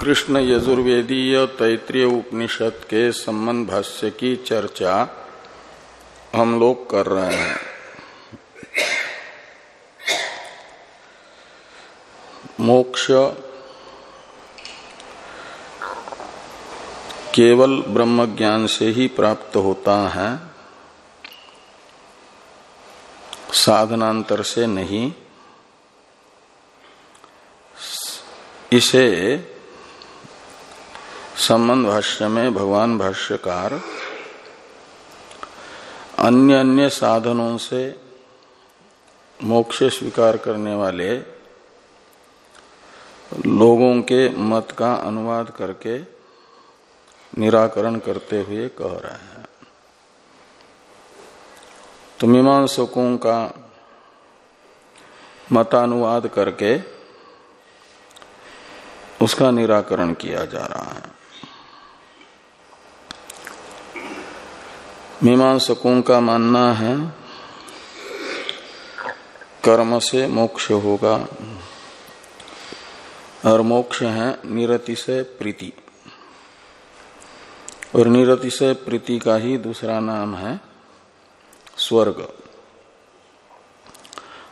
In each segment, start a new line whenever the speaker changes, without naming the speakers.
कृष्ण यजुर्वेदीय तैतृय उपनिषद के संबंध भाष्य की चर्चा हम लोग कर रहे हैं। मोक्ष केवल ब्रह्म ज्ञान से ही प्राप्त होता है, साधनांतर से नहीं। इसे संबंध भाष्य में भगवान भाष्यकार अन्य अन्य साधनों से मोक्ष स्वीकार करने वाले लोगों के मत का अनुवाद करके निराकरण करते हुए कह रहे हैं। तो मीमांसकों का मतानुवाद करके उसका निराकरण किया जा रहा है। मीमांसकों का मानना है, कर्म से मोक्ष होगा। और मोक्ष है निरति से प्रीति। और निरति से प्रीति का ही दूसरा नाम है स्वर्ग।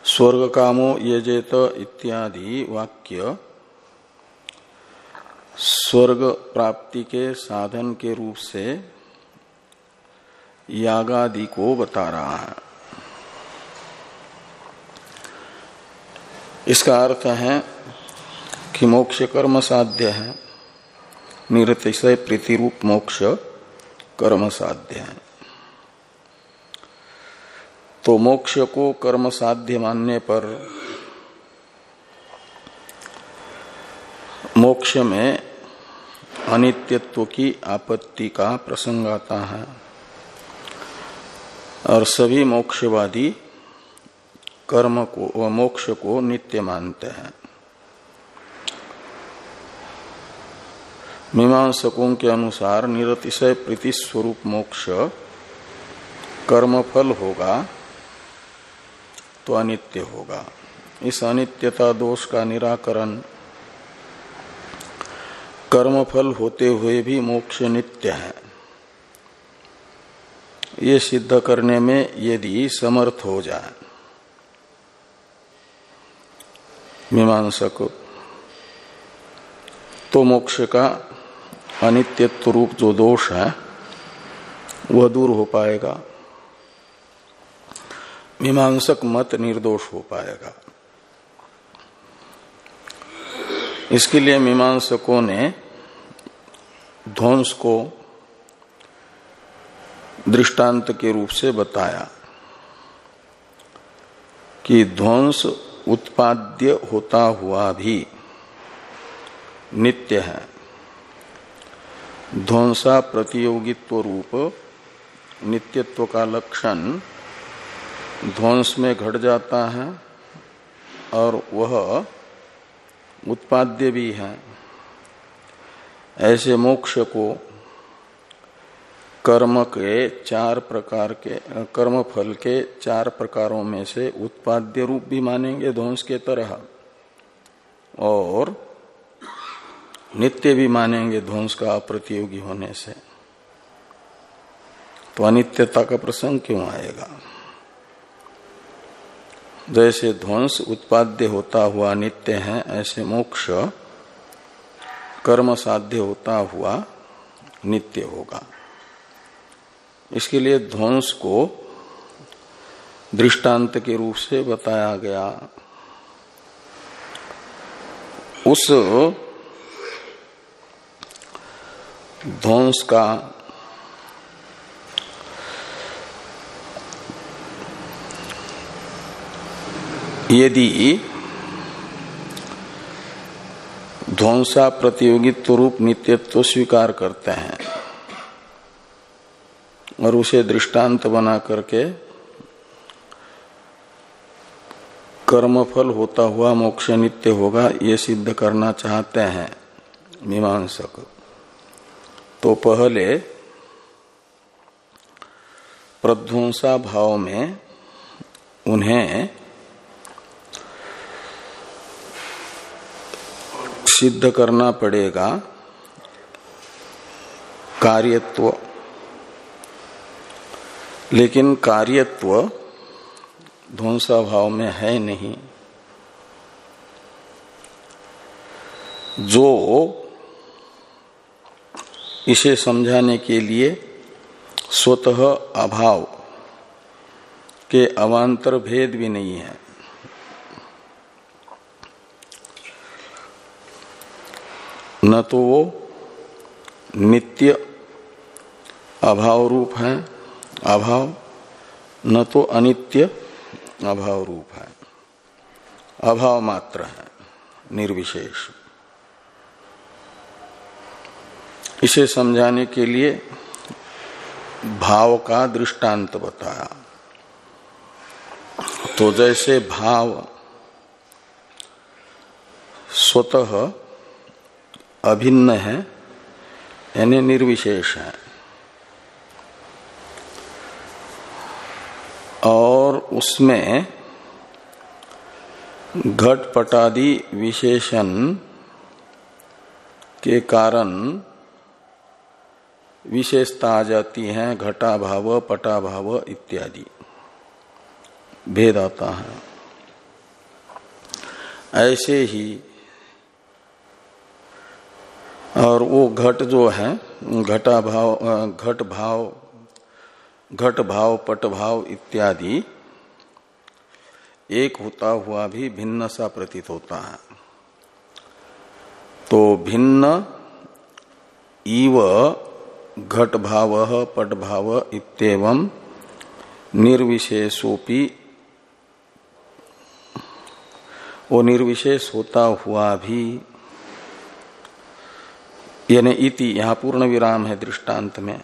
स्वर्ग कामो यजेत इत्यादि वाक्य स्वर्ग प्राप्ति के साधन के रूप से यागादि को बता रहा है। इसका अर्थ है कि मोक्ष कर्म साध्य है। निरतिशय प्रीति रूप मोक्ष कर्म साध्य है। तो मोक्ष को कर्म साध्य मानने पर मोक्ष में अनित्यत्व की आपत्ति का प्रसंग आता है। और सभी मोक्षवादी कर्म को, व मोक्ष को नित्य मानते हैं। मीमांसकों के अनुसार निरतिशय प्रीति स्वरूप मोक्ष कर्मफल होगा तो अनित्य होगा। इस अनित्यता दोष का निराकरण कर्मफल होते हुए भी मोक्ष नित्य है। ये सिद्ध करने में यदि समर्थ हो जाए। मीमांसक तो मोक्ष का अनित्यत्व रूप जो दोष है, वह दूर हो पाएगा। मीमांसक मत निर्दोष हो पाएगा। इसके लिए मीमांसकों ने ध्वंस को दृष्टांत के रूप से बताया कि ध्वंस उत्पाद्य होता हुआ भी नित्य है। ध्वंसा प्रतियोगित्व रूप नित्यत्व का लक्षण ध्वंस में घट जाता है और वह उत्पाद्य भी है। ऐसे मोक्ष को कर्म के चार प्रकार के कर्म फल के चार प्रकारों में से उत्पाद्य रूप भी मानेंगे ध्वंस के तरह। और नित्य भी मानेंगे ध्वंस का अप्रतियोगी होने से। तो अनित्यता का प्रसंग क्यों आएगा? जैसे ध्वंस उत्पाद्य होता हुआ नित्य है, ऐसे मोक्ष कर्म साध्य होता हुआ नित्य होगा। इसके लिए ध्वंस को दृष्टांत के रूप से बताया गया। उस ध्वंस का यदि ध्वंसा प्रतियोगित्व रूप नित्यत्व स्वीकार करते हैं और उसे दृष्टांत बना करके कर्मफल होता हुआ मोक्ष नित्य होगा, ये सिद्ध करना चाहते हैं मीमांसक। तो पहले प्रध्वंसा भाव में उन्हें सिद्ध करना पड़ेगा। कार्यत्व लेकिन कार्यत्व ध्वंसा भाव में है नहीं। जो इसे समझाने के लिए स्वतः अभाव के अवान्तर भेद भी नहीं है। न तो वो नित्य अभाव रूप है अभाव, न तो अनित्य, अभाव रूप है। अभाव मात्र है, निर्विशेष। इसे समझाने के लिए भाव का दृष्टांत बताया। तो जैसे भाव स्वतः अभिन्न है, यानी निर्विशेष है। और उसमें घटपटादि विशेषण के कारण विशेषता आ जाती है घटा भाव पटा भाव इत्यादि। भेद आता है। ऐसे ही और वो घट जो है घटा भाव घट भाव घट भाव पट भाव इत्यादि, एक होता हुआ भी भिन्न सा प्रतीत होता है। तो भिन्न इव घट भाव पट भाव इतव निर्विशेषोपि वो निर्विशेष होता हुआ भी, यानी इति, यहाँ पूर्ण विराम है दृष्टांत में।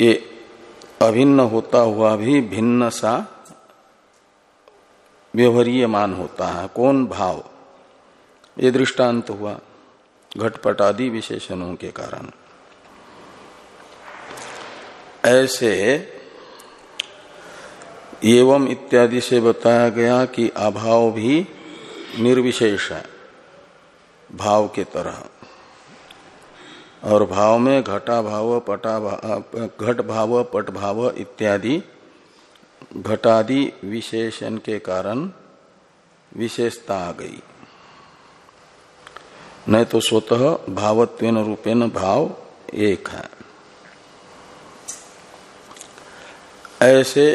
ये अभिन्न होता हुआ भी भिन्न सा व्यवहारीय मान होता है। कौन भाव? ये दृष्टांत हुआ घटपट आदि विशेषणों के कारण। ऐसे एवं इत्यादि से बताया गया कि अभाव भी निर्विशेष है, भाव के तरह। और भाव में घटा भाव, पटा घट भाव, पट भाव इत्यादि घटादि विशेषण के कारण विशेषता आ गई। नहीं तो स्वतः भावत्वेन रूपेण भाव एक है। ऐसे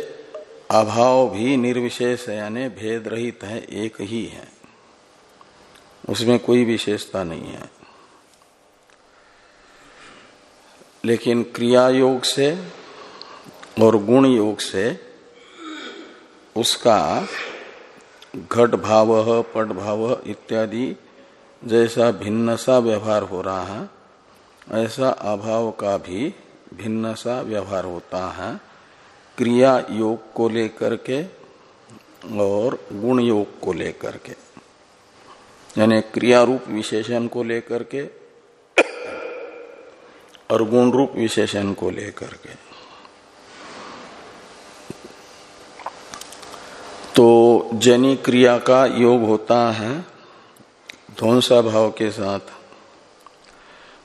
अभाव भी निर्विशेष यानी भेद रहित है, एक ही है। उसमें कोई विशेषता नहीं है। लेकिन क्रिया योग से और गुण योग से उसका घट भाव, पट भाव इत्यादि जैसा भिन्न सा व्यवहार हो रहा है, ऐसा अभाव का भी भिन्न सा व्यवहार होता है। क्रिया योग को लेकर के और गुण योग को लेकर के, यानी क्रिया रूप विशेषण को लेकर के और गुण रूप विशेषण को लेकर के। तो जनी क्रिया का योग होता है ध्वंसा भाव के साथ।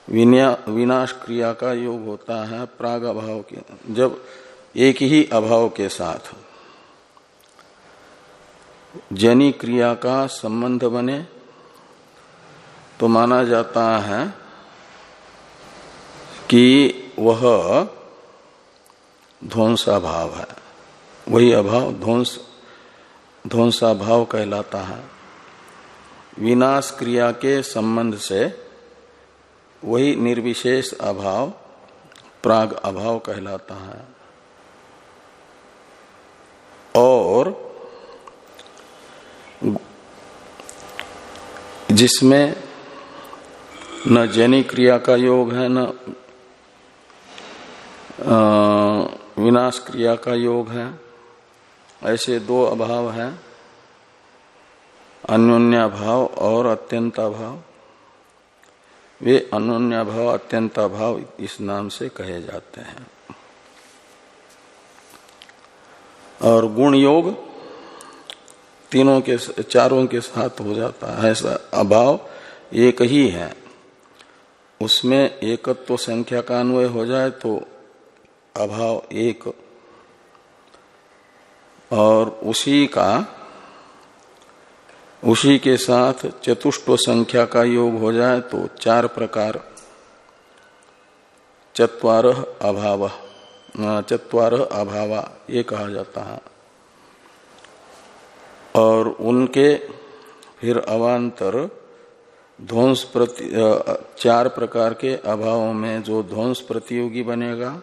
विनाश क्रिया का योग होता है प्राग अभाव के, जब एक ही अभाव के साथ। जनी क्रिया का संबंध बने तो माना जाता है कि वह ध्वंसा भाव है। वही अभाव ध्वंस ध्वंसा भाव कहलाता है। विनाश क्रिया के संबंध से वही निर्विशेष अभाव, प्राग अभाव कहलाता है। और जिसमें न जनी क्रिया का योग है, न विनाश क्रिया का योग है। ऐसे दो अभाव है। अन्योन्या भाव और अत्यंता भाव वे अन्योन्या भाव अत्यंता भाव इस नाम से कहे जाते हैं। और गुण योग तीनों के चारों के साथ हो जाता है। ऐसा अभाव एक ही है। उसमें एकत्व तो संख्या का अन्वय हो जाए तो अभाव एक। और उसी का, उसी के साथ चतुष्ट संख्या का योग हो जाए तो चार प्रकार। चतवार अभाव। चतवार अभावा ये कहा जाता है। और उनके फिर अवान्तर ध्वंस प्रति चार प्रकार के अभावों में जो ध्वंस प्रतियोगी बनेगा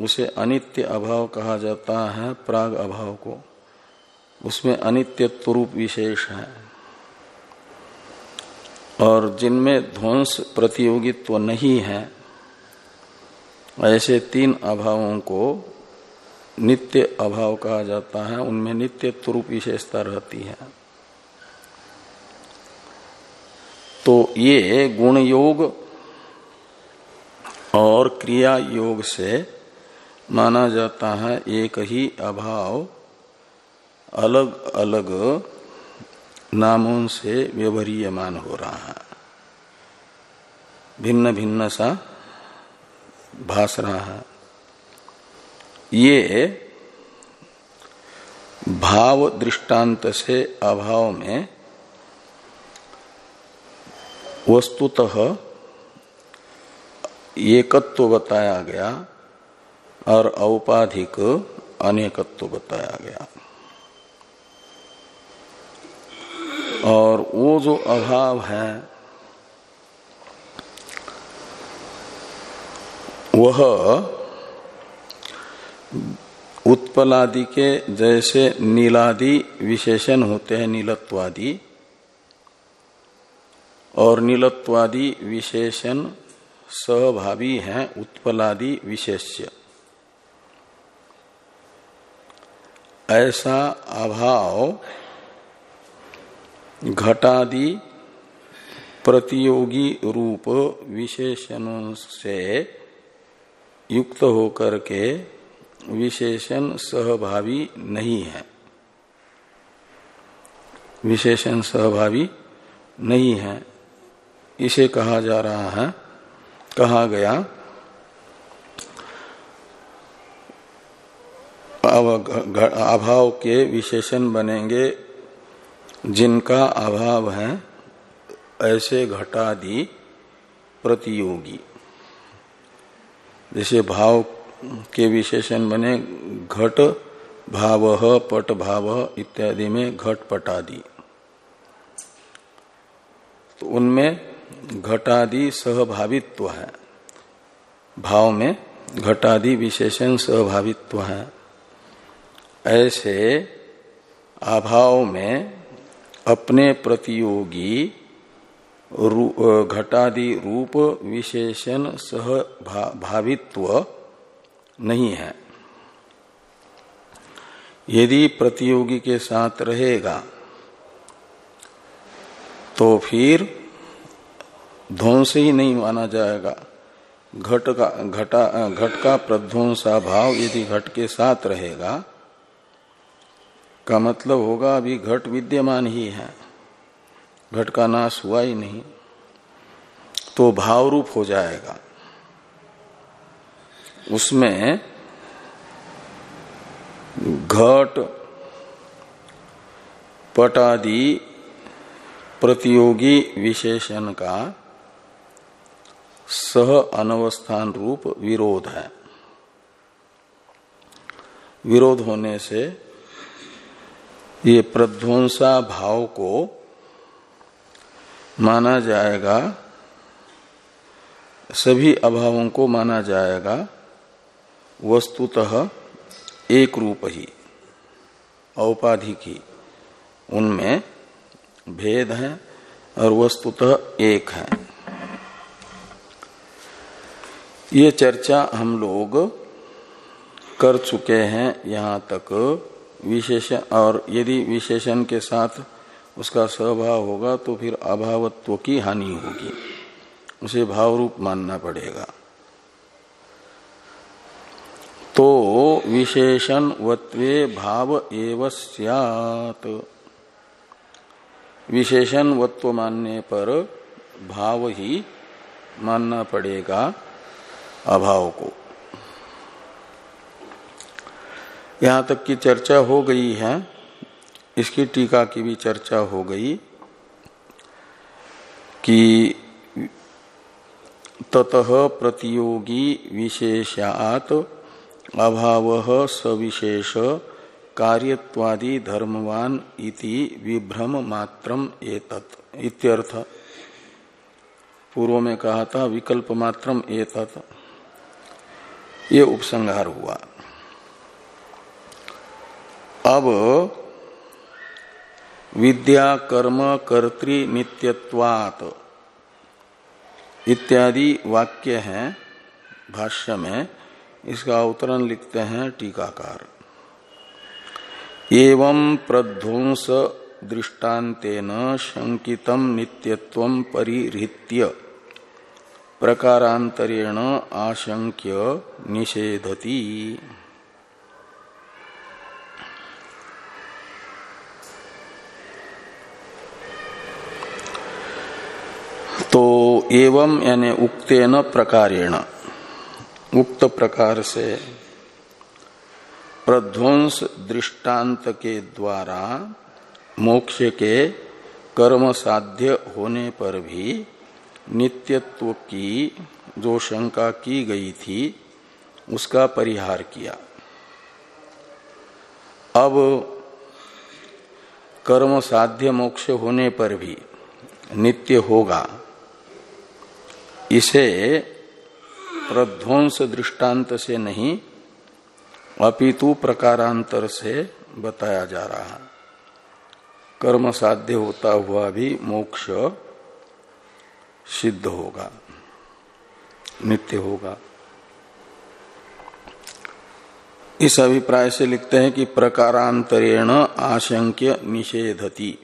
उसे अनित्य अभाव कहा जाता है, प्राग अभाव को। उसमें अनित्य रूप विशेष है। और जिनमें ध्वंस प्रतियोगित्व नहीं है, ऐसे तीन अभावों को नित्य अभाव कहा जाता है। उनमें नित्य रूप विशेषता रहती है। तो ये गुण योग और क्रिया योग से माना जाता है एक ही अभाव, अलग अलग नामों से व्यवहारियमान हो रहा है। भिन्न भिन्न सा भास रहा है। ये भाव दृष्टांत से अभाव में वस्तुतः एकत्व बताया गया। और औपाधिक अनेकत्व बताया गया। और वो जो अभाव है, वह उत्पलादि के जैसे नीलादि विशेषण होते हैं, नीलत्वादि। और नीलत्वादि विशेषण सहभावी हैं, उत्पलादि विशेष्य। ऐसा अभाव घटादि प्रतियोगी रूप विशेषणों से युक्त होकर के विशेषण सहभावी नहीं है। विशेषण सहभावी नहीं है। इसे कहा जा रहा है, कहा गया अभाव के विशेषण बनेंगे, जिनका अभाव है, ऐसे घटादि प्रतियोगी। जैसे भाव के विशेषण बने, घट भाव, पट भाव इत्यादि में घट पटादि। तो उनमें घटादि सहभावित्व है। भाव में घटादि विशेषण सहभावित्व है। ऐसे अभाव में अपने प्रतियोगी घटादि रूप विशेषण सह भावित्व नहीं है। यदि प्रतियोगी के साथ रहेगा तो फिर ध्वंस ही नहीं माना जाएगा। घट का, घटा, घट का प्रध्वंसा भाव यदि घट के साथ रहेगा का मतलब होगा अभी घट विद्यमान ही है। घट का नाश हुआ ही नहीं तो भाव रूप हो जाएगा। उसमें घट, पटादि, प्रतियोगी विशेषण का सह अनवस्थान रूप विरोध है। विरोध होने से ये प्रध्वंसा भाव को माना जाएगा, सभी अभावों को माना जाएगा, वस्तुतः एक रूप ही औपाधिक ही उनमें भेद है और वस्तुतः एक है। ये चर्चा हम लोग कर चुके हैं यहाँ तक। विशेषण और यदि विशेषण के साथ उसका स्वभाव होगा तो फिर अभावत्व की हानि होगी। उसे भाव रूप मानना पड़ेगा। तो विशेषण वत्वे भाव एव विशेषण वत्व मानने पर भाव ही मानना पड़ेगा अभाव को। यहाँ तक की चर्चा हो गई है, इसकी टीका की भी चर्चा हो गई कि ततः प्रतियोगी विशेषात अभाव सविशेष कार्यवादी धर्मवान इति विभ्रम एतत् इत्यर्थ। पूर्व में कहा था, विकल्प एतत्। ये उपसंहार हुआ। अब विद्या कर्म कर्तृ नित्यत्वात इत्यादि वाक्य हैं भाष्य में। इसका अवतरण लिखते हैं टीकाकार। एवं प्रध्वंस दृष्टान्तेन शंकितम नित्यत्व परिहृत्य। प्रकारांतरेण आशंक्य निषेधति। तो एवं यानी उक्तेन प्रकारेण। उक्त प्रकार से प्रध्वंस दृष्टांत के द्वारा मोक्ष के कर्म साध्य होने पर भी नित्यत्व की जो शंका की गई थी, उसका परिहार किया। अब कर्म साध्य मोक्ष होने पर भी नित्य होगा। इसे प्रध्वंस दृष्टांत से नहीं, अपितु प्रकारांतर से बताया जा रहा है। कर्म साध्य होता हुआ भी मोक्ष सिद्ध होगा, नित्य होगा। इस अभिप्राय से लिखते हैं कि प्रकारांतरेण आशंक्य निषेधति,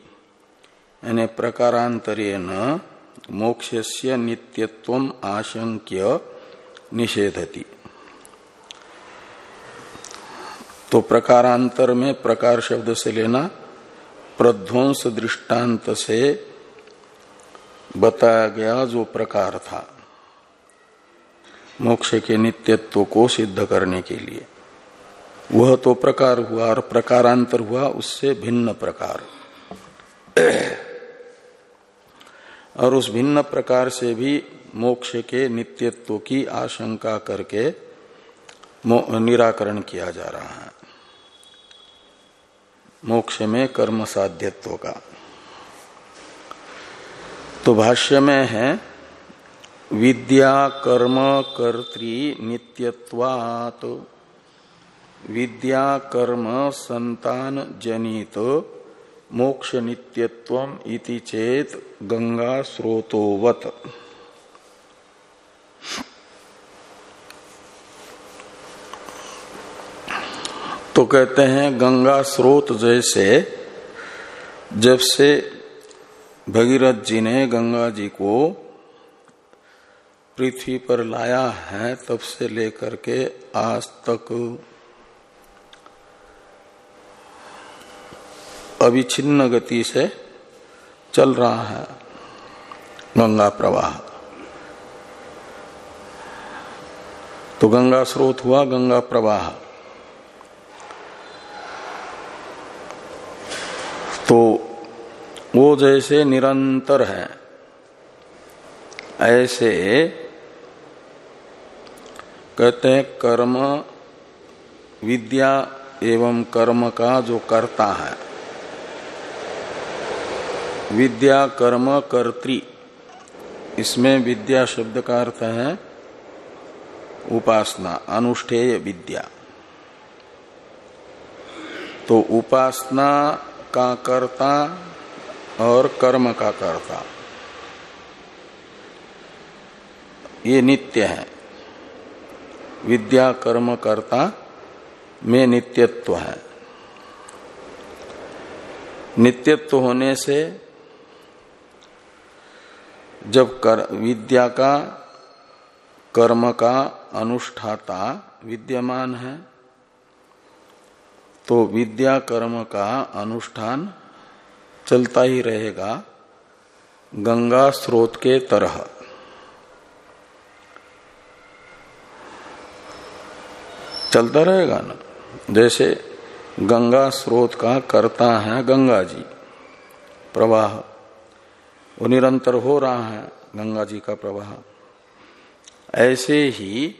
यानी प्रकारांतरेण मोक्षस्य नित्यत्व आशंक्य निषेधति। तो प्रकारांतर में प्रकार शब्द से लेना, प्रध्वंस दृष्टांत से बताया गया जो प्रकार था, मोक्ष के नित्यत्व को सिद्ध करने के लिए। वह तो प्रकार हुआ और प्रकारांतर हुआ, उससे भिन्न प्रकार। और उस भिन्न प्रकार से भी मोक्ष के नित्यत्व की आशंका करके निराकरण किया जा रहा है। मोक्ष में कर्म साध्यत्व का। तो भाष्य में है, विद्या कर्म कर्तृ नित्यत्वात। विद्या कर्म संतान जनित, मोक्ष नित्यत्व इति चेत गंगा स्रोतोवत। तो कहते हैं गंगा स्रोत जैसे, जब से भगीरथ जी ने गंगा जी को पृथ्वी पर लाया है, तब से लेकर के आज तक अविच्छिन्न गति से चल रहा है। गंगा प्रवाह। तो गंगा स्रोत हुआ गंगा प्रवाह। तो वो जैसे निरंतर है, ऐसे कहते हैं कर्म विद्या एवं कर्म का जो करता है। विद्या कर्म कर्त्री। इसमें विद्या शब्द का अर्थ है उपासना, अनुष्ठेय विद्या। तो उपासना का कर्ता और कर्म का कर्ता। ये नित्य है। विद्या कर्म कर्ता में नित्यत्व है। नित्यत्व होने से जब कर, विद्या का, कर्म का अनुष्ठाता विद्यमान है तो विद्या कर्म का अनुष्ठान चलता ही रहेगा गंगा स्रोत के तरह। चलता रहेगा ना? जैसे गंगा स्रोत का करता है गंगा जी, प्रवाह। वो निरंतर हो रहा है गंगा जी का प्रवाह। ऐसे ही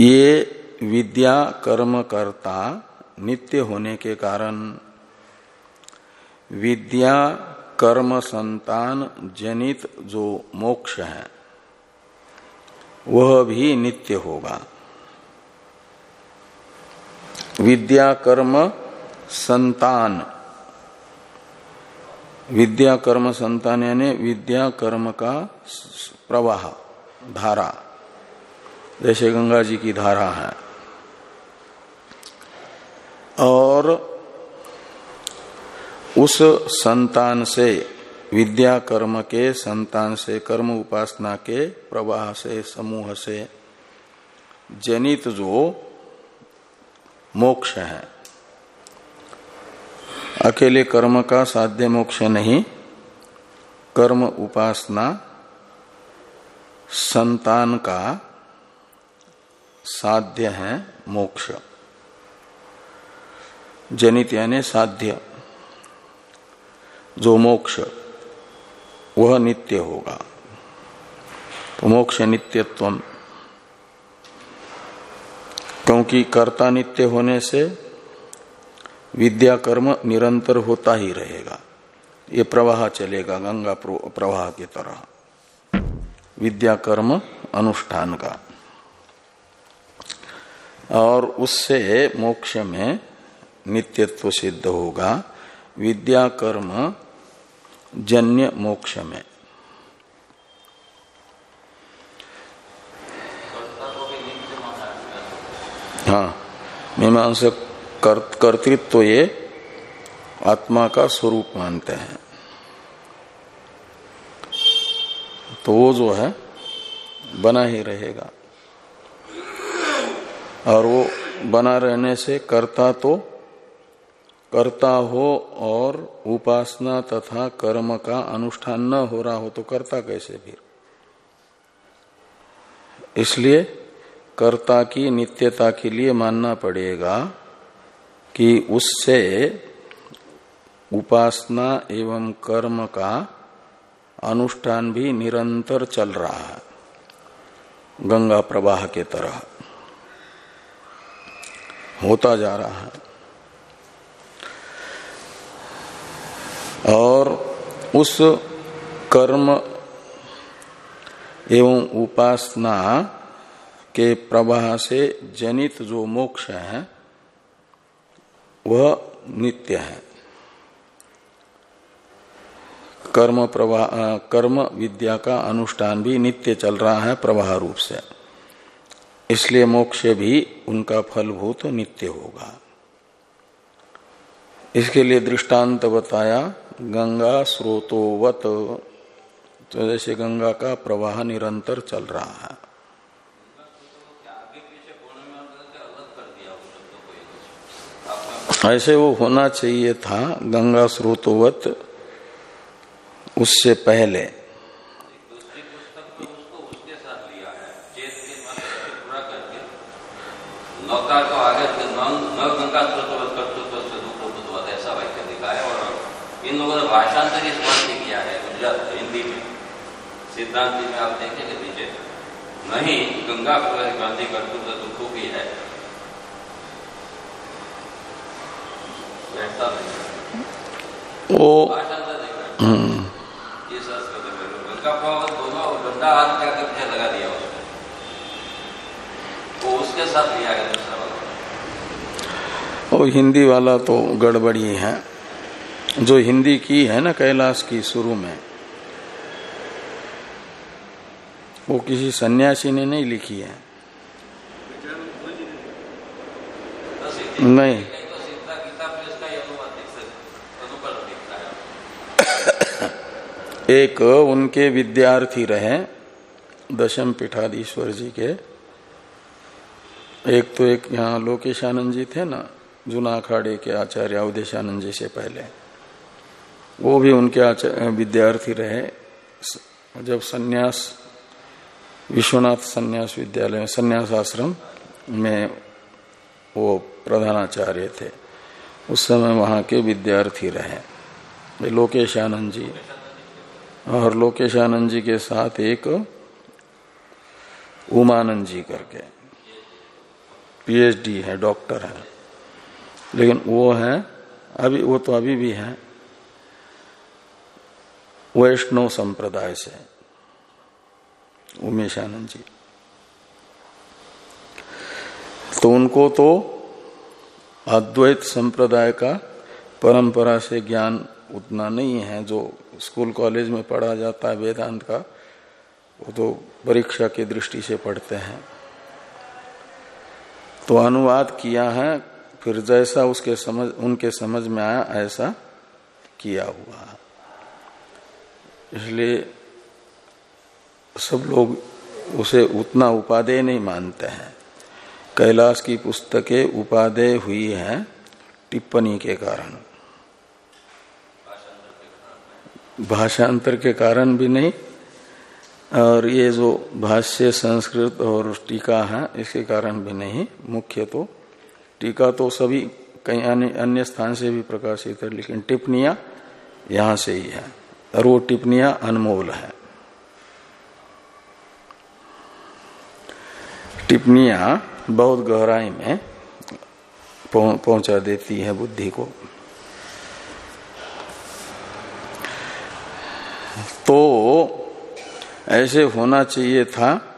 ये विद्या कर्म करता नित्य होने के कारण विद्या कर्म संतान जनित जो मोक्ष है, वह भी नित्य होगा। विद्या कर्म संतान विद्या कर्म संतान यानी विद्या कर्म का प्रवाह, धारा। जैसे गंगा जी की धारा है। और उस संतान से, विद्या कर्म के संतान से, कर्म उपासना के प्रवाह से, समूह से जनित जो मोक्ष है अकेले कर्म का साध्य मोक्ष नहीं, कर्म उपासना, संतान का साध्य है मोक्ष। जनित यानी साध्य। जो मोक्ष, वह नित्य होगा। तो मोक्ष नित्यत्व क्योंकि कर्ता नित्य होने से विद्या कर्म निरंतर होता ही रहेगा। ये प्रवाह चलेगा गंगा प्रवाह की तरह। विद्या कर्म अनुष्ठान का। और उससे मोक्ष में नित्यत्व सिद्ध होगा। विद्या कर्म जन्य मोक्ष में। हाँ मीमांसक कर्तृत्व तो ये आत्मा का स्वरूप मानते हैं। तो वो जो है, बना ही रहेगा। और वो बना रहने से कर्ता तो कर्ता हो और उपासना तथा कर्म का अनुष्ठान न हो रहा हो तो कर्ता कैसे फिर? इसलिए कर्ता की नित्यता के लिए मानना पड़ेगा कि उससे उपासना एवं कर्म का अनुष्ठान भी निरंतर चल रहा है, गंगा प्रवाह के तरह। होता जा रहा है। और उस कर्म एवं उपासना के प्रवाह से जनित जो मोक्ष है वह नित्य है। कर्म प्रवाह कर्म विद्या का अनुष्ठान भी नित्य चल रहा है प्रवाह रूप से। इसलिए मोक्ष भी उनका फलभूत नित्य होगा। इसके लिए दृष्टांत बताया, गंगा स्रोतोवत। तो जैसे गंगा का प्रवाह निरंतर चल रहा है। ऐसे वो होना चाहिए था, गंगा स्रोतोवत, उससे पहले।
ऐसा और इन लोगों ने भाषांतर गुजरात में। सिद्धांति आप देखेंगे नहीं, गंगा गांधी कर्तृत्व दुखों की है ऐसा नहीं
वो
भाषांतर देख रहे हैं ये संस्कृत में गंगा प्रभाव दोनों गंगा हाथ क्या पीछे लगा दिया वो
वो हिंदी वाला तो गड़बड़ी है। जो हिंदी की है ना कैलाश की शुरू में, वो किसी सन्यासी ने नहीं लिखी है। नहीं
कहीं तो सीधा गीता में इसका ये अनुवाद दिख सकता अनुकरण दिखता है
एक उनके विद्यार्थी रहे, दशम पीठाधीश्वर जी के। एक तो एक यहाँ लोकेशानंद जी थे ना जूना अखाड़े के आचार्य अवधेशानंद जी से पहले। वो भी उनके विद्यार्थी रहे। जब सन्यास, विश्वनाथ सन्यास विद्यालय, सन्यास आश्रम में वो प्रधानाचार्य थे, उस समय वहाँ के विद्यार्थी रहे। लोकेश आनंद जी। और लोकेश आनंद जी के साथ एक उमानंद जी करके। पीएचडी है डॉक्टर है। लेकिन वो है, अभी, वो तो अभी भी है। वैष्णव संप्रदाय से। उमेश आनंद जी। तो उनको तो अद्वैत संप्रदाय का परंपरा से ज्ञान उतना नहीं है जो स्कूल कॉलेज में पढ़ा जाता है वेदांत का, वो तो परीक्षा की दृष्टि से पढ़ते हैं। तो अनुवाद किया है, फिर जैसा उसके समझ, उनके समझ में आया, ऐसा किया हुआ इसलिए सब लोग उसे उतना उपादेय नहीं मानते हैं। कैलाश की पुस्तकें उपादेय हुई है टिप्पणी के कारण। भाषांतर के कारण भी नहीं, और ये जो भाष्य, संस्कृत और टीका है, इसके कारण भी नहीं। मुख्य तो टीका तो सभी कई अन्य स्थान से भी प्रकाशित है, लेकिन टिप्पणियाँ यहाँ से ही है, और वो टिप्पणियाँ अनमोल है। टिप्पणियाँ बहुत गहराई में पहुँचा देती है बुद्धि को। तो ऐसे होना चाहिए था।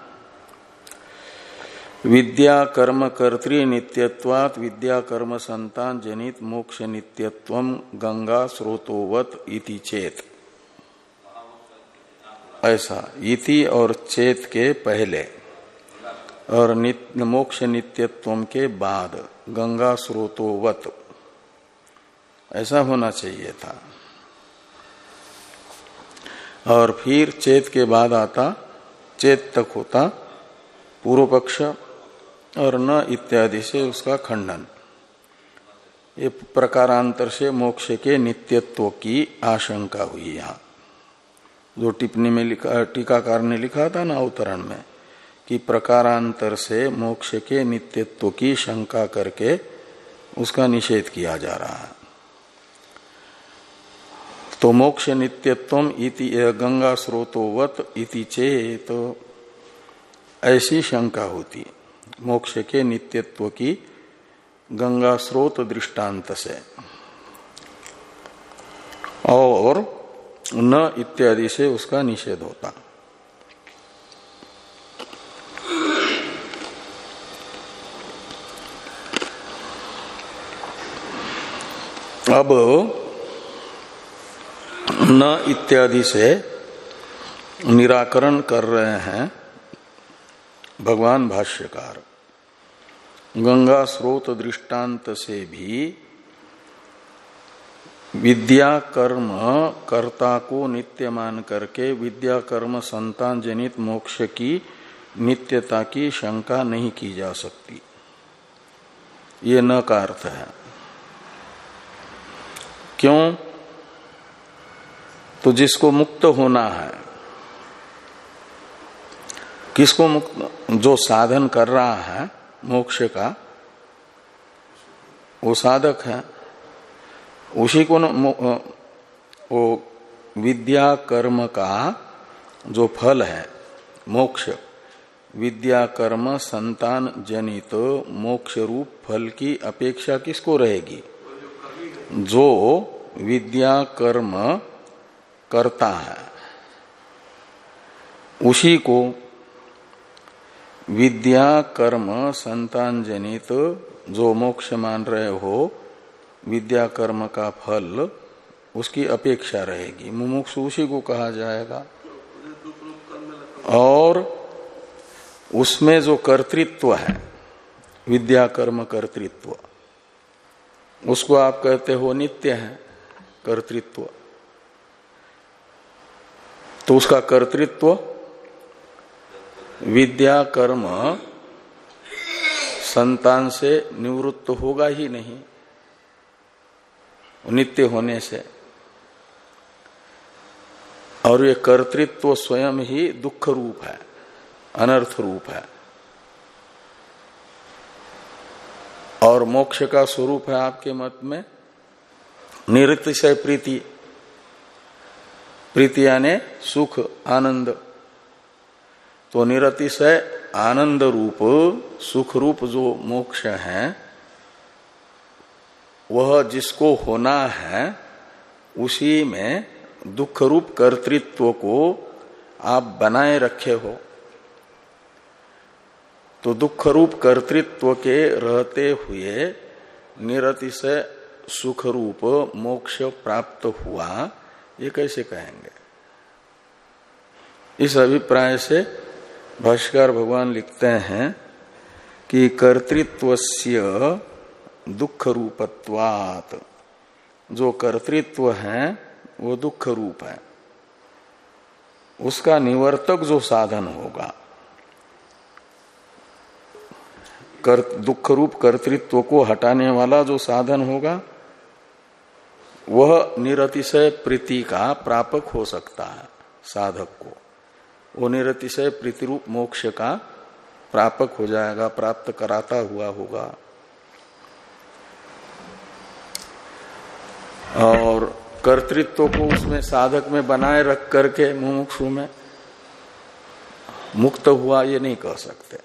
विद्या कर्म कर्तृ नित्यत्वात, विद्या कर्म संतान जनित, मोक्ष नित्यत्व गंगा स्रोतोवत इति चेत। ऐसा, इति और चेत के पहले और नित्य मोक्ष नित्यत्व के बाद गंगा स्रोतोवत। ऐसा होना चाहिए था। और फिर चेत के बाद आता, चेत तक होता पूर्व पक्ष और न इत्यादि से उसका खंडन। ये प्रकारांतर से मोक्ष के नित्यत्व की आशंका हुई यहाँ। जो टिप्पणी में लिखा, टीकाकार ने लिखा था ना अवतरण में, कि प्रकारांतर से मोक्ष के नित्यत्व की शंका करके उसका निषेध किया जा रहा है। तो मोक्ष नित्यत्व इति गंगा स्रोतोवत इति चेत ऐसी शंका होती। मोक्ष के नित्यत्व की गंगा स्रोत दृष्टांत से। और न इत्यादि से उसका निषेध होता। अब न इत्यादि से निराकरण कर रहे हैं भगवान भाष्यकार। गंगा स्रोत दृष्टांत से भी विद्या कर्म कर्ता को नित्य मान करके विद्या कर्म संतान जनित मोक्ष की नित्यता की शंका नहीं की जा सकती। ये न का अर्थ है। क्यों? तो जिसको मुक्त होना है, किसको मुक्त, जो साधन कर रहा है मोक्ष का, वो साधक है। उसी को वो विद्या कर्म का जो फल है, मोक्ष, विद्या कर्म संतान जनित मोक्ष रूप फल की अपेक्षा किसको रहेगी? जो विद्या कर्म करता है। उसी को विद्या कर्म संतान जनित जो मोक्ष मान रहे हो, विद्या कर्म का फल, उसकी अपेक्षा रहेगी। मुमुक्ष उसी को कहा जाएगा। और उसमें जो कर्तृत्व है, विद्या कर्म कर्तृत्व, उसको आप कहते हो नित्य है कर्तृत्व। तो उसका कर्तृत्व विद्या कर्म संतान से निवृत्त होगा ही नहीं, नित्य होने से। और ये कर्तृत्व स्वयं ही दुख रूप है, अनर्थ रूप है। और मोक्ष का स्वरूप है आपके मत में, निरतिशय प्रीति। प्रीति यानी सुख, आनंद। तो निरतिशय आनंद रूप सुख रूप जो मोक्ष है, वह जिसको होना है, उसी में दुख रूप कर्तृत्व को आप बनाए रखे हो। तो दुख रूप कर्तृत्व के रहते हुए निरतिशय सुख रूप मोक्ष प्राप्त हुआ। ये कैसे कहेंगे? इस अभिप्राय से भाष्कर भगवान लिखते हैं कि कर्तृत्वस्य दुख रूपत्वात जो कर्तृत्व है वो दुख रूप है। उसका निवर्तक जो साधन होगा कर, दुख रूप कर्तृत्व को हटाने वाला जो साधन होगा वह निरतिशय प्रीति का प्रापक हो सकता है, साधक को। वो निरतिशय प्रीति रूप मोक्ष का प्रापक हो जाएगा, प्राप्त कराता हुआ होगा। और कर्तृत्व को उसमें साधक में बनाए रख करके मुमुक्षु में मुक्त हुआ, ये नहीं कह सकते।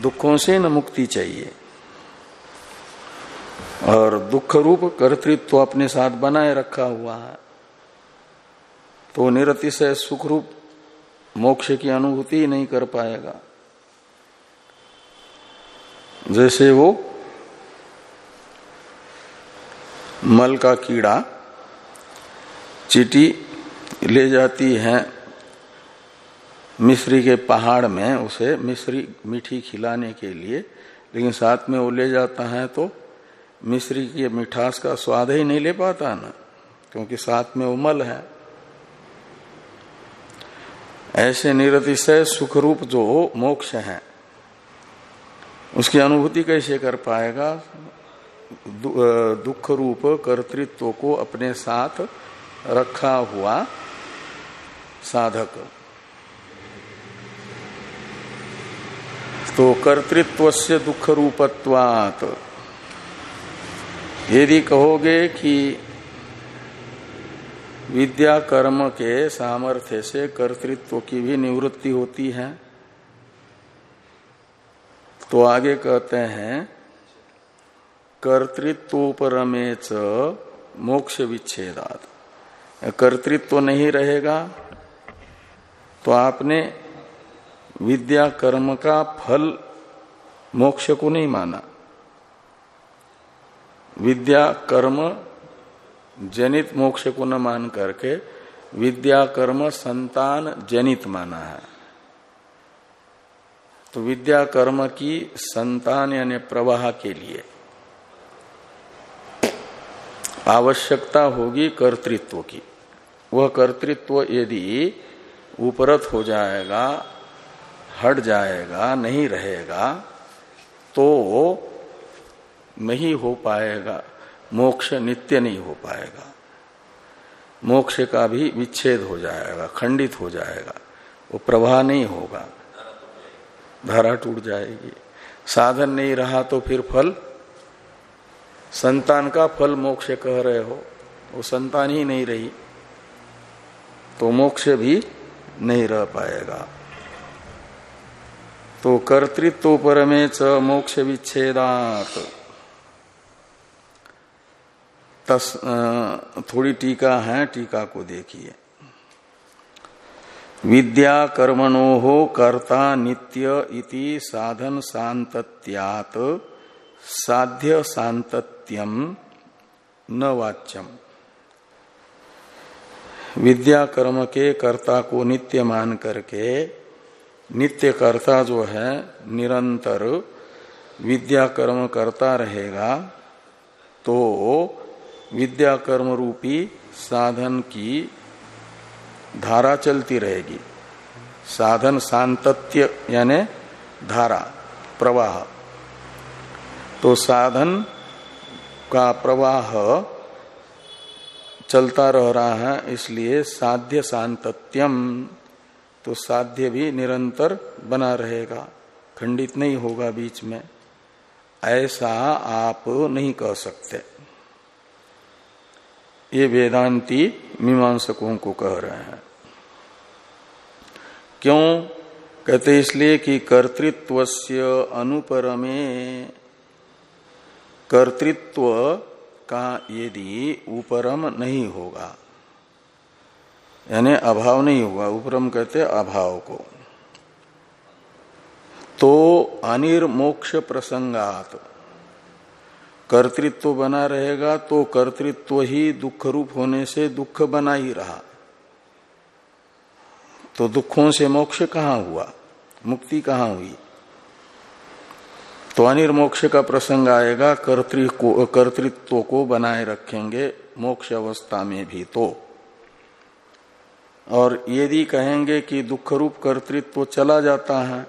दुखों से न मुक्ति चाहिए। और दुख रूप कर्तृत्व अपने साथ बनाए रखा हुआ है। तो निरति से सुख रूप मोक्ष की अनुभूति नहीं कर पाएगा। जैसे वो मल का कीड़ा चीटी ले जाती है मिश्री के पहाड़ में, उसे मिश्री, मीठी खिलाने के लिए, लेकिन साथ में वो ले जाता है तो मिश्री की मिठास का स्वाद ही नहीं ले पाता ना, क्योंकि साथ में उमल है। ऐसे निरतिशय सुखरूप जो मोक्ष है। उसकी अनुभूति कैसे कर पाएगा? दुख रूप कर्तृत्व को अपने साथ रखा हुआ साधक। तो कर्तृत्व से दुख रूपत्वात यदि कहोगे कि विद्या कर्म के सामर्थ्य से कर्तृत्व की भी निवृत्ति होती है तो आगे कहते हैं कर्तृत्वोपरमे च मोक्ष विच्छेदात। कर्तृत्व नहीं रहेगा तो आपने विद्या कर्म का फल मोक्ष को नहीं माना। विद्या, कर्म, जनित मोक्ष को न मान करके विद्या, कर्म, संतान, जनित माना है। तो विद्या, कर्म की संतान यानी प्रवाह के लिए आवश्यकता होगी कर्तृत्व की। वह कर्तृत्व यदि उपरत हो जाएगा, हट जाएगा, नहीं रहेगा तो नहीं हो पाएगा, मोक्ष नित्य नहीं हो पाएगा। मोक्ष का भी विच्छेद हो जाएगा, खंडित हो जाएगा, वो प्रवाह नहीं होगा। धारा टूट जाएगी। साधन नहीं रहा तो फिर फल? संतान का फल मोक्ष कह रहे हो, वो संतान ही नहीं रही तो मोक्ष भी नहीं रह पाएगा। तो कर्तृत्व पर में च मोक्ष विच्छेदात। तस थोड़ी टीका है, टीका को देखिए। विद्या कर्मणो हो कर्ता नित्य इति साधन शांतत्यात साध्य शांतत्यम न वाच्यम। विद्या कर्म के कर्ता को नित्य मान करके, नित्य कर्ता जो है, निरंतर विद्या कर्म करता रहेगा तो विद्या कर्म रूपी साधन की धारा चलती रहेगी। साधन शांतत्य यानी धारा, प्रवाह। तो साधन का प्रवाह चलता रह रहा है, इसलिए साध्य सांतत्यम तो साध्य भी निरंतर बना रहेगा, खंडित नहीं होगा बीच में। ऐसा आप नहीं कह सकते। ये वेदांती मीमांसकों को कह रहे हैं। क्यों? कहते इसलिए कि कर्तृत्व से अनुपरमे। कर्तृत्व का यदि उपरम नहीं होगा, यानी अभाव नहीं होगा, उपरम कहते अभाव को तो अनिर्मोक्ष प्रसंगात कर्तृत्व बना रहेगा तो कर्तृत्व ही दुख रूप होने से दुख बना ही रहा। तो दुखों से मोक्ष कहाँ हुआ? मुक्ति कहाँ हुई? तो अनिर्मोक्ष का प्रसंग आएगा कर्तृत्व को बनाए रखेंगे मोक्ष अवस्था में भी तो। और यदि कहेंगे कि दुख रूप कर्तृत्व चला जाता है,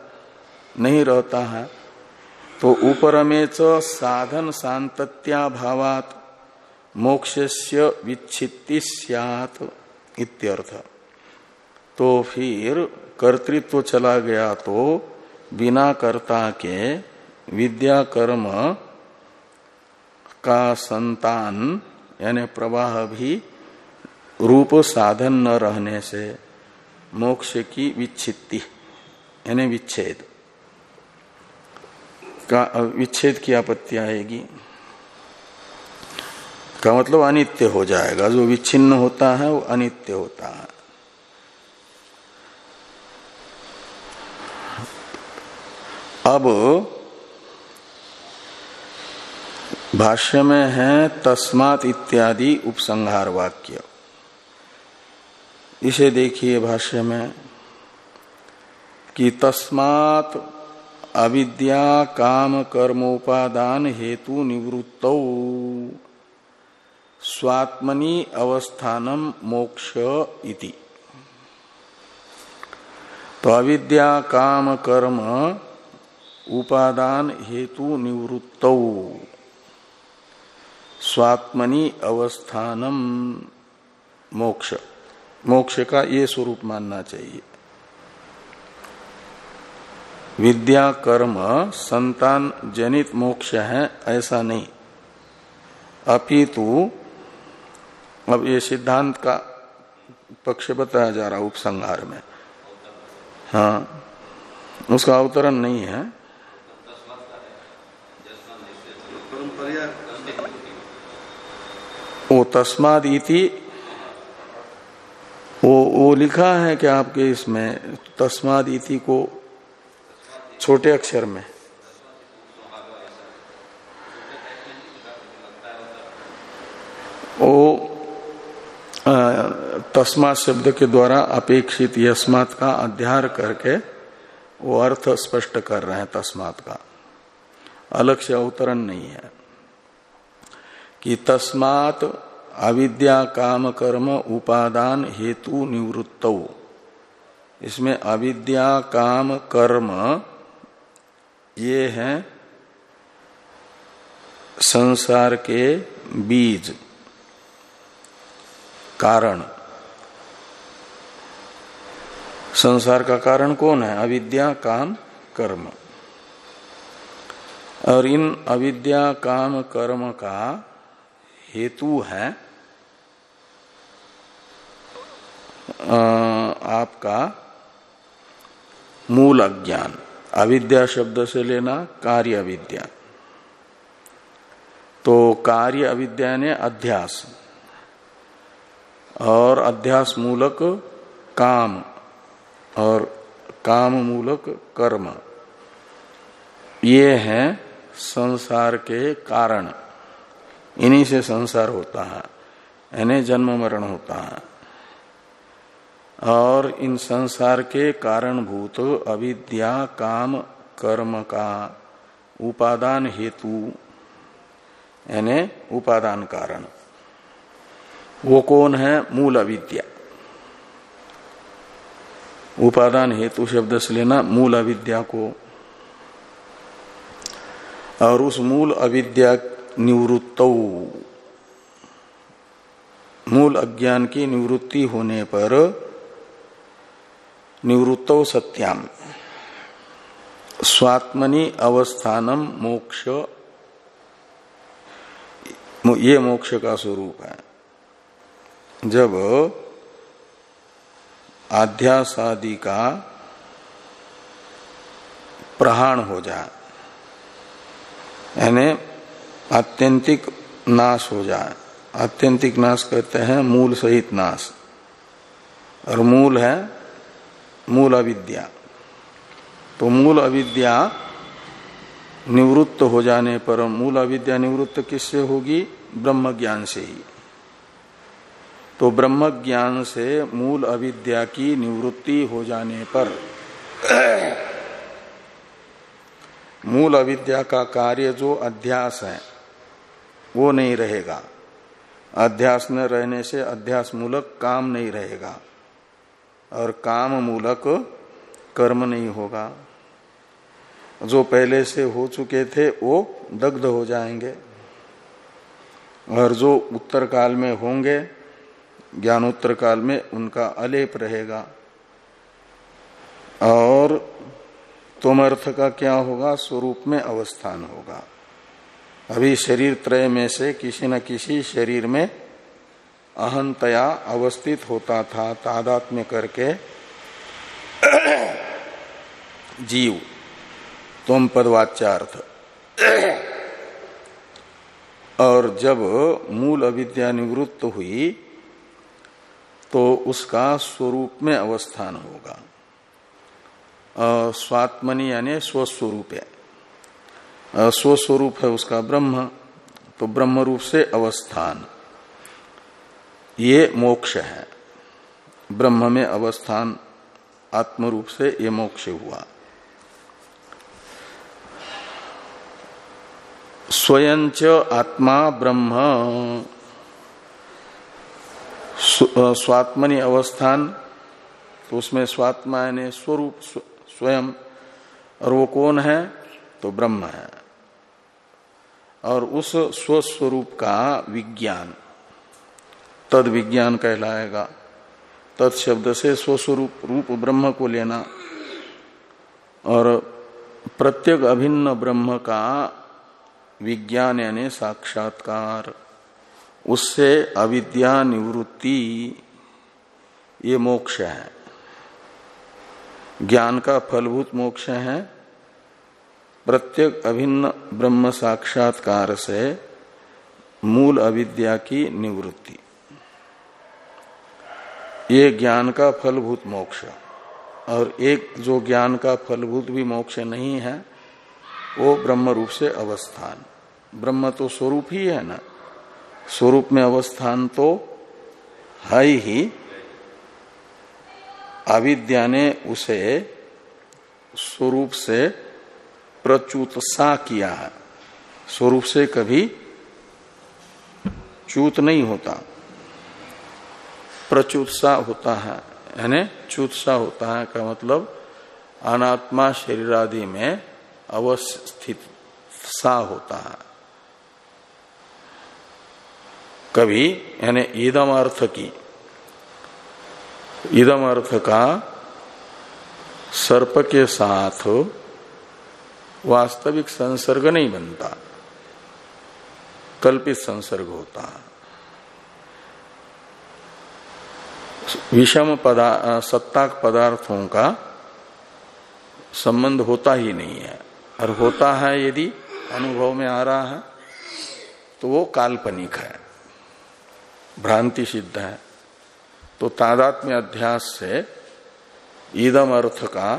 नहीं रहता है तो ऊपर में साधन शांतत्या भावात, मोक्षस्य विच्छित्ति सियात इत्यर्थ। तो फिर कर्तृत्व चला गया तो बिना कर्ता के विद्या कर्म का संतान, यानी प्रवाह भी रूप साधन न रहने से मोक्ष की विच्छित्ति, यानी विच्छेद। का विच्छेद की आपत्ति आएगी। का मतलब अनित्य हो जाएगा। जो विच्छिन्न होता है, वो अनित्य होता है। अब भाष्य में है, तस्मात इत्यादि उपसंहार वाक्य। इसे देखिए भाष्य में कि तस्मात अविद्या काम कर्मोपादान हेतु निवृत्त। स्वात्मनि अवस्थानम मोक्ष इति। तो अविद्या काम कर्म उपादान हेतु निवृत्त। स्वात्मनि अवस्थानम मोक्ष। मोक्ष का ये स्वरूप मानना चाहिए। विद्या, कर्म, संतान, जनित मोक्ष है, ऐसा नहीं। अपितु अब ये सिद्धांत का पक्ष बताया जा रहा उपसंहार में। हाँ उसका अवतरण नहीं है। वो तस्माद इति, वो वो लिखा है कि आपके इसमें तस्माद इति को छोटे अक्षर में। वो तस्मात शब्द के द्वारा अपेक्षित यस्मात का अध्यार करके वो अर्थ स्पष्ट कर रहे हैं तस्मात का। अलग से अवतरण नहीं है। कि तस्मात अविद्या काम कर्म उपादान हेतु निवृत्त। इसमें अविद्या काम कर्म ये हैं संसार के बीज, कारण। संसार का कारण कौन है? अविद्या, काम, कर्म। और इन अविद्या, काम, कर्म का हेतु है आपका मूल अज्ञान। अविद्या शब्द से लेना कार्य अविद्या। तो कार्य अविद्या ने अध्यास। और अध्यास मूलक काम और काम मूलक कर्म। ये हैं संसार के कारण। इन्हीं से संसार होता है। यानी जन्म मरण होता है। और इन संसार के कारणभूत अविद्या, काम, कर्म का उपादान हेतु, यानी उपादान कारण। वो कौन है? मूल अविद्या। उपादान हेतु शब्द से लेना मूल अविद्या को। और उस मूल अविद्या निवृत्त। मूल अज्ञान की निवृत्ति होने पर निवृत्त सत्याम। स्वात्मनि अवस्थानम मोक्ष, ये मोक्ष का स्वरूप है। जब आध्यास आदि का प्रहाण हो जाए, यानी आत्यंतिक नाश हो जाए, आत्यंतिक नाश कहते हैं, मूल सहित नाश। और मूल है मूल अविद्या तो मूल अविद्या निवृत्त हो जाने पर मूल अविद्या निवृत्त किससे होगी? ब्रह्म ज्ञान से ही। तो ब्रह्म ज्ञान से मूल अविद्या की निवृत्ति हो जाने पर मूल अविद्या का कार्य जो अध्यास है, वो नहीं रहेगा। अध्यास न रहने से अध्यास मूलक काम नहीं रहेगा। और काम मूलक कर्म नहीं होगा। जो पहले से हो चुके थे, वो दग्ध हो जाएँगे। और जो उत्तर काल में होंगे, ज्ञानोत्तर काल में उनका अलेप रहेगा। और तुम अर्थ का क्या होगा? स्वरूप में अवस्थान होगा। अभी शरीर त्रय में से किसी न किसी शरीर में अहंतया अवस्थित होता था तादात्म्य करके। जीव तुम पदवाच्यार्थ। और जब मूल अविद्या निवृत्त हुई तो उसका स्वरूप में अवस्थान होगा। स्वात्मनि यानी स्वस्वरूप। है स्वस्वरूप है उसका ब्रह्म तो ब्रह्म रूप से अवस्थान। ये मोक्ष है। ब्रह्म में अवस्थान आत्म रूप से ये मोक्ष हुआ। स्वयं च आत्मा ब्रह्म। स्वात्मनि अवस्थान तो उसमें स्वात्मा यानी स्वरूप स्वयं। और वो कौन है? तो ब्रह्म है। और उस स्वस्वरूप का विज्ञान। तद विज्ञान कहलाएगा। तत् शब्द से स्वस्वरूप, रूप ब्रह्म को लेना। और प्रत्येक अभिन्न ब्रह्म का विज्ञान यानी साक्षात्कार, उससे अविद्या निवृत्ति, ये मोक्ष है। ज्ञान का फलभूत मोक्ष है। प्रत्येक अभिन्न ब्रह्म साक्षात्कार से मूल अविद्या की निवृत्ति। ये ज्ञान का फलभूत मोक्ष और एक जो ज्ञान का फलभूत भी मोक्ष नहीं है, वो ब्रह्म रूप से अवस्थान। ब्रह्म तो स्वरूप ही है ना। स्वरूप में अवस्थान तो है ही। अविद्या ने उसे स्वरूप से प्रच्युत सा किया है। स्वरूप से कभी च्यूत नहीं होता। प्रच्युत सा होता है, यानी च्युत सा होता है का मतलब अनात्मा शरीर आदि में अवस्थित सा होता है। कभी, यानी ईदम अर्थ की इदम अर्थ का सर्प के साथ वास्तविक संसर्ग नहीं बनता, कल्पित संसर्ग होता है। विषम पदा सत्ताक पदार्थों का संबंध होता ही नहीं है। और होता है यदि अनुभव में आ रहा है तो वो काल्पनिक है भ्रांति सिद्ध है। तो तादात्म्य अध्यास से ईदम अर्थ का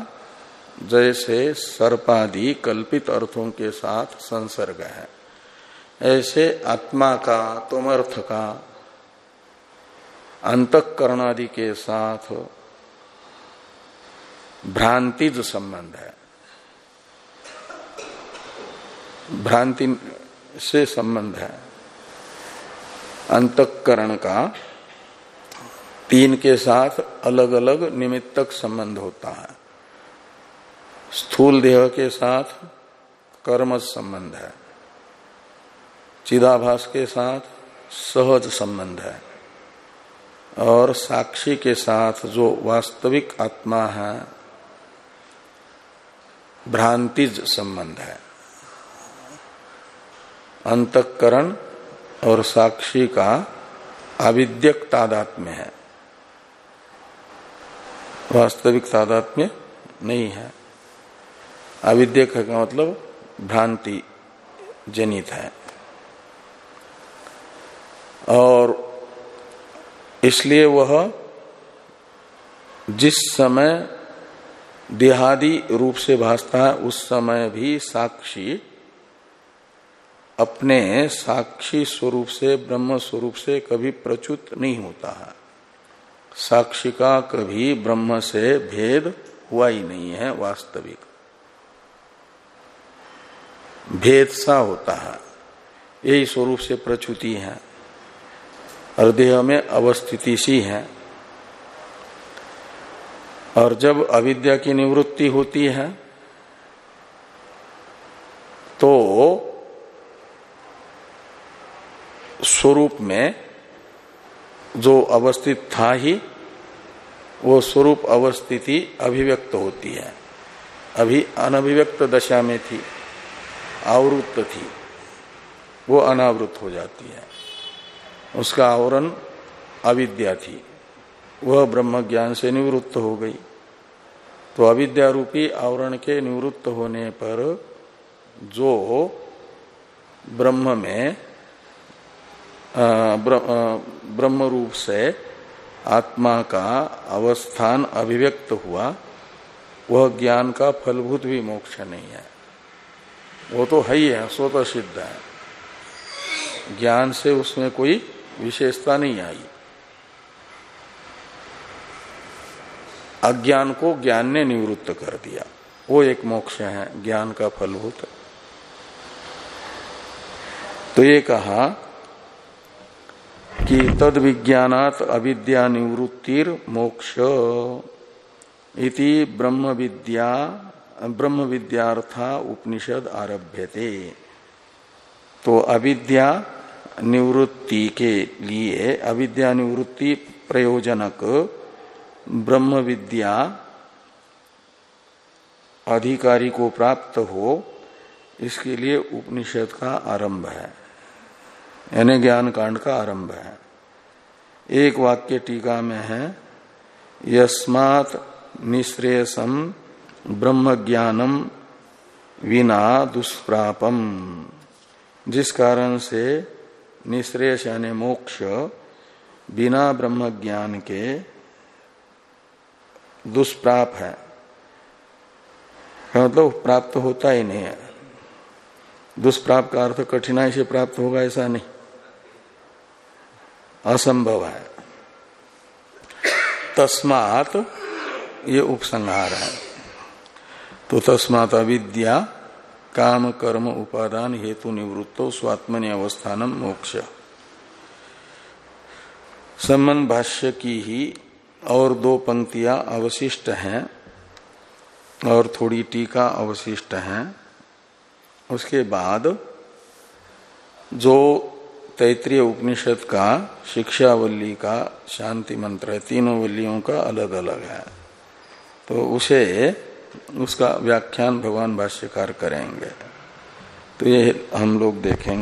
जैसे सर्पादि कल्पित अर्थों के साथ संसर्ग है। ऐसे आत्मा का, तुम अर्थ का अंतकरण आदि के साथ भ्रांतिज संबंध है, भ्रांति से संबंध है। अंतकरण का तीन के साथ अलग अलग निमित्तक संबंध होता है। स्थूल देह के साथ कर्मज संबंध है। चिदाभास के साथ सहज संबंध है। और साक्षी के साथ जो वास्तविक आत्मा है, भ्रांतिज संबंध है। अंतकरण और साक्षी का अविद्यक तादात्म्य है। वास्तविक तादात्म्य नहीं है। अविद्यक का मतलब भ्रांति जनित है। और इसलिए वह जिस समय देहादि रूप से भासता है, उस समय भी साक्षी, अपने साक्षी स्वरूप से, ब्रह्म स्वरूप से कभी प्रचुत नहीं होता है। साक्षी का कभी ब्रह्म से भेद हुआ ही नहीं है वास्तविक। भेद सा होता है। यही स्वरूप से प्रचुति है। और देह में अवस्थिति सी है। और जब अविद्या की निवृत्ति होती है तो स्वरूप में जो अवस्थित था ही, वो स्वरूप अवस्थिति अभिव्यक्त होती है। अभी अनभिव्यक्त दशा में थी, आवृत्त थी, वो अनावृत हो जाती है। उसका आवरण अविद्या थी। वह ब्रह्म ज्ञान से निवृत्त हो गई। तो अविद्या रूपी आवरण के निवृत्त होने पर जो ब्रह्म में ब्रह्म रूप से आत्मा का अवस्थान अभिव्यक्त हुआ, वह ज्ञान का फलभूत भी मोक्ष नहीं है। वो तो है ही है स्वतः सिद्ध है। ज्ञान से उसमें कोई विशेषता नहीं आई। अज्ञान को ज्ञान ने निवृत्त कर दिया। वो एक मोक्ष है, ज्ञान का फलभूत। तो ये कहा कि तद विज्ञात अविद्या निवृत्तिर मोक्ष इति ब्रह्म विद्या ब्रह्म विद्यार्था उपनिषद आरभ्यते। तो अविद्या निवृत्ति के लिए अविद्या निवृत्ति प्रयोजनक ब्रह्म विद्या अधिकारी को प्राप्त हो, इसके लिए उपनिषद का आरंभ है। यानी ज्ञान कांड का आरंभ है। एक वाक्य टीका में है, यस्मात् निश्रेयसम ब्रह्म ज्ञानम विना दुष्प्रापम। जिस कारण से निश्रेयस यानी मोक्ष, बिना ब्रह्म ज्ञान के दुष्प्राप है। मतलब प्राप्त होता ही नहीं है। दुष्प्राप का अर्थ कठिनाई से प्राप्त होगा ऐसा नहीं। असंभव है। तस्मात ये उपसंहार है। तो तस्मात अविद्या काम कर्म उपादान हेतु निवृत्तो स्वात्मनि अवस्थानम मोक्ष। संबंध भाष्य की ही और दो पंक्तियाँ अवशिष्ट हैं और थोड़ी टीका अवशिष्ट हैं। उसके बाद जो तैतृय उपनिषद का, शिक्षावल्ली का, शांति मंत्र है, तीनों वल्लियों का अलग अलग है। तो उसे उसका व्याख्यान भगवान भाष्यकार करेंगे। तो ये हम लोग देखेंगे।